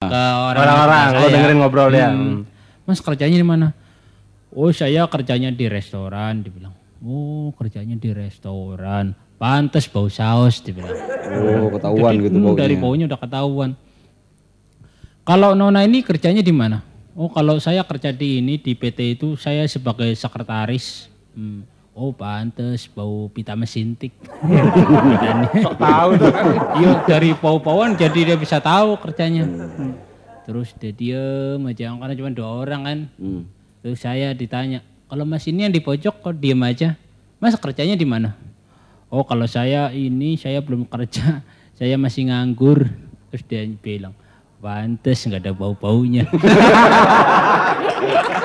ke orang Orang-orang, lo saya. dengerin ngobrol dia. Hmm. Mas kerjanya di mana? Oh saya kerjanya di restoran, dibilang. Oh kerjanya di restoran. Pantes bau saus, dibilang. Oh, ketahuan Jadi, gitu hmm, baunya. Dari baunya udah ketahuan. Kalau Nona ini kerjanya di mana? Oh kalau saya kerja di ini di PT itu saya sebagai sekretaris. Hmm. Oh pantes bau pita mesintik. Sok tahu tuh. Iya dari bau-bauan jadi dia bisa tahu kerjanya. Terus dia diem aja karena cuma dua orang kan. Hmm. Terus saya ditanya, kalau mas ini yang di pojok kok diem aja? Mas kerjanya di mana? Oh kalau saya ini saya belum kerja, saya masih nganggur. Terus dia bilang, pantes nggak ada bau-baunya.